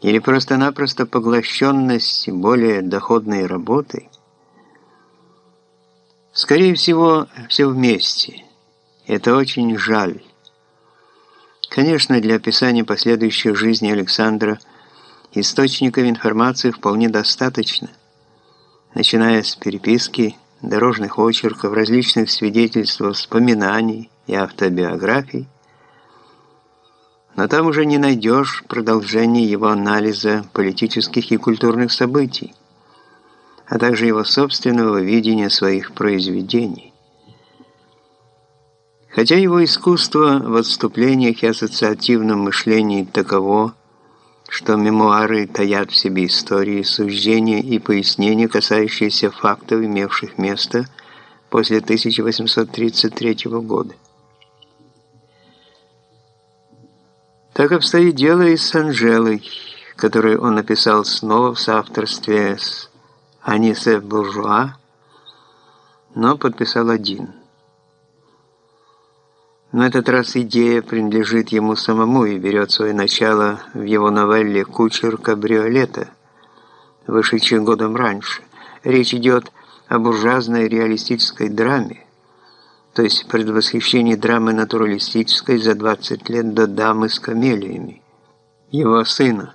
или просто-напросто поглощенность более доходной работой? Скорее всего, все вместе. Это очень жаль. Конечно, для описания последующей жизни Александра источников информации вполне достаточно, начиная с переписки, дорожных очерков, различных свидетельств, вспоминаний и автобиографий, но там уже не найдешь продолжения его анализа политических и культурных событий, а также его собственного видения своих произведений. Хотя его искусство в отступлениях и ассоциативном мышлении таково, что мемуары таят в себе истории, суждения и пояснения, касающиеся фактов, имевших место после 1833 года. Так обстоит дело и с Анжелой, которую он написал снова в соавторстве с Анисе Буржуа, но подписал один. На этот раз идея принадлежит ему самому и берет свое начало в его новелле «Кучер кабриолета», вышедшей годом раньше. Речь идет о буржуазной реалистической драме, то есть предвосхищение драмы натуралистической за 20 лет до дамы с камелиями, его сына,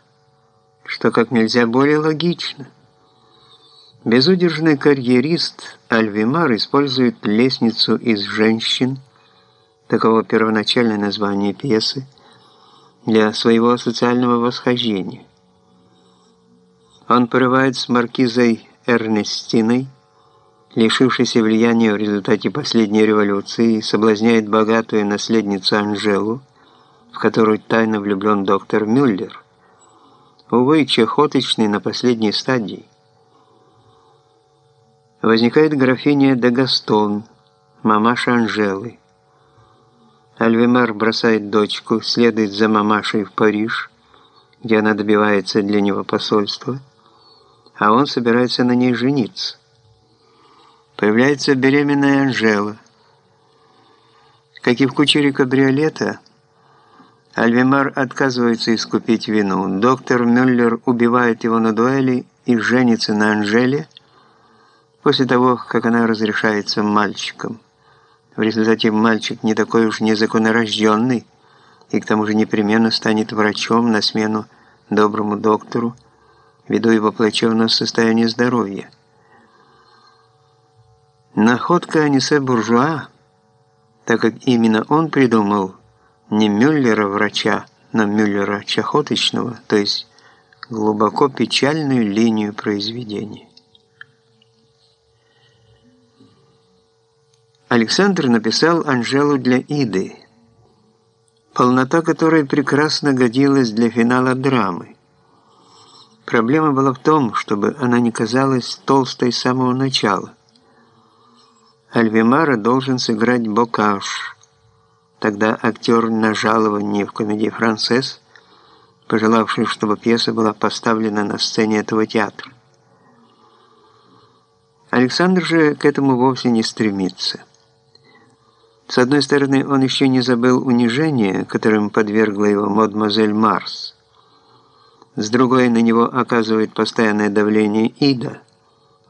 что как нельзя более логично. Безудержный карьерист Альвимар использует лестницу из женщин, таково первоначальное название пьесы, для своего социального восхождения. Он порывает с маркизой Эрнестиной, лишившийся влияния в результате последней революции, соблазняет богатую наследницу Анжелу, в которую тайно влюблен доктор Мюллер. Увы, чехоточный на последней стадии. Возникает графиня де Гастон, мамаша Анжелы. Альвемар бросает дочку, следует за мамашей в Париж, где она добивается для него посольства, а он собирается на ней жениться. Появляется беременная Анжела. Как и в кучере кабриолета, Альвемар отказывается искупить вину. Доктор Мюллер убивает его на дуэли и женится на Анжеле после того, как она разрешается мальчиком. В результате мальчик не такой уж незаконнорожденный и к тому же непременно станет врачом на смену доброму доктору ввиду его плачевного состояния здоровья. Находка Анисе Буржуа, так как именно он придумал не Мюллера-врача, но Мюллера-чахоточного, то есть глубоко печальную линию произведения. Александр написал Анжелу для Иды, полнота которой прекрасно годилась для финала драмы. Проблема была в том, чтобы она не казалась толстой с самого начала – Альвемара должен сыграть Бокаш. Тогда актер на жалование в комедии «Францесс», пожелавший, чтобы пьеса была поставлена на сцене этого театра. Александр же к этому вовсе не стремится. С одной стороны, он еще не забыл унижение, которым подвергла его мадемуазель Марс. С другой, на него оказывает постоянное давление Ида,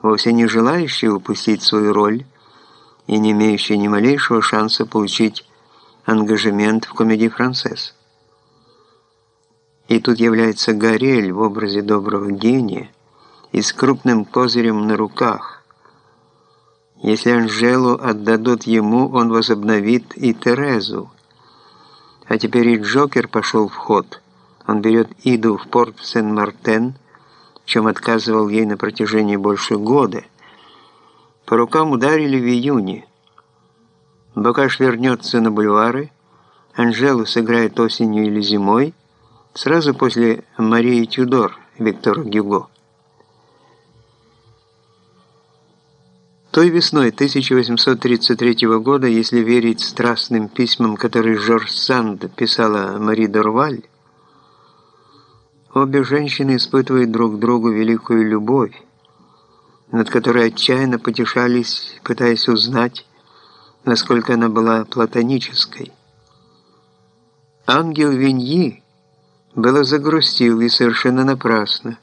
вовсе не желающая упустить свою роль, и не имеющий ни малейшего шанса получить ангажемент в комедии «Францесс». И тут является Горель в образе доброго гения и с крупным козырем на руках. Если Анжелу отдадут ему, он возобновит и Терезу. А теперь и Джокер пошел в ход. Он берет Иду в порт Сен-Мартен, чем отказывал ей на протяжении больше года – по рукам ударили в июне. Бакаш вернется на бульвары, Анжелу сыграет осенью или зимой, сразу после Марии Тюдор Виктора Гюго. Той весной 1833 года, если верить страстным письмам, которые Жорж Санд писала Мари Дорваль, обе женщины испытывают друг другу великую любовь, над которой отчаянно потешались, пытаясь узнать, насколько она была платонической. Ангел Виньи было загрустил и совершенно напрасно.